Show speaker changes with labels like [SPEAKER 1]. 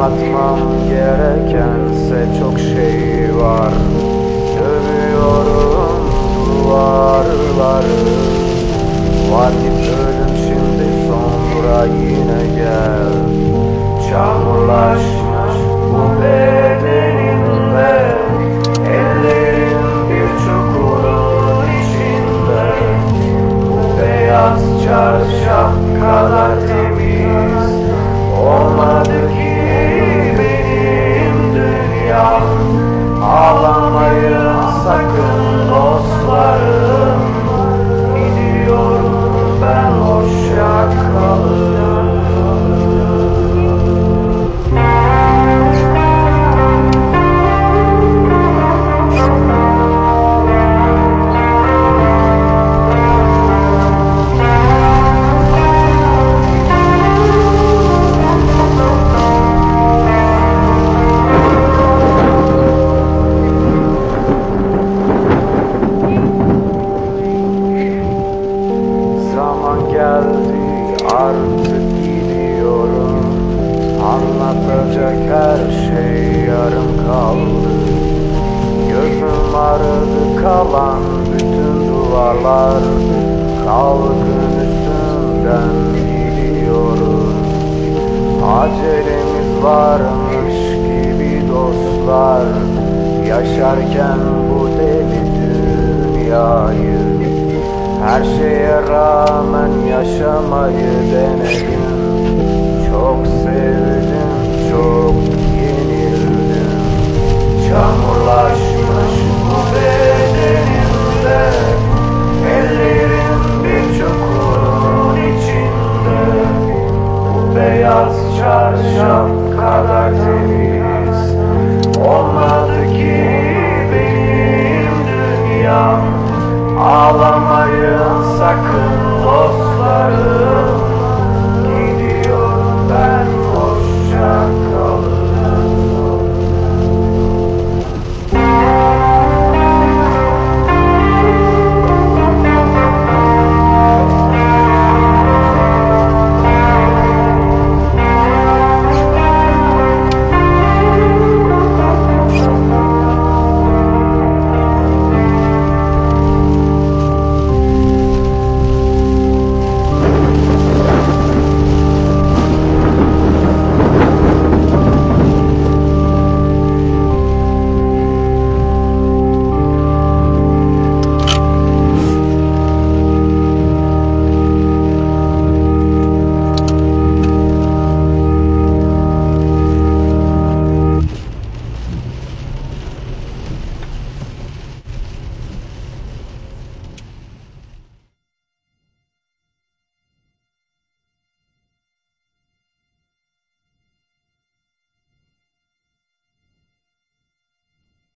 [SPEAKER 1] Yazmam gerekense çok şey var. Dövüyorum duvarları Vakit ölüm şimdi sonra yine gel. Çamurlaşmış bu bedenimde Ellerim bir çukurun içinde. Bu beyaz çarşaf kadar temiz Olmadı ki sakın dostlarım Gidiyorum ben hoşça duvarlar Kalkın üstünden biliyorum Acelemiz varmış gibi dostlar Yaşarken bu deli dünyayı her şeye rağmen yaşamayı denedim. Çok sevdim, çok Ağlamayın sakın dostlarım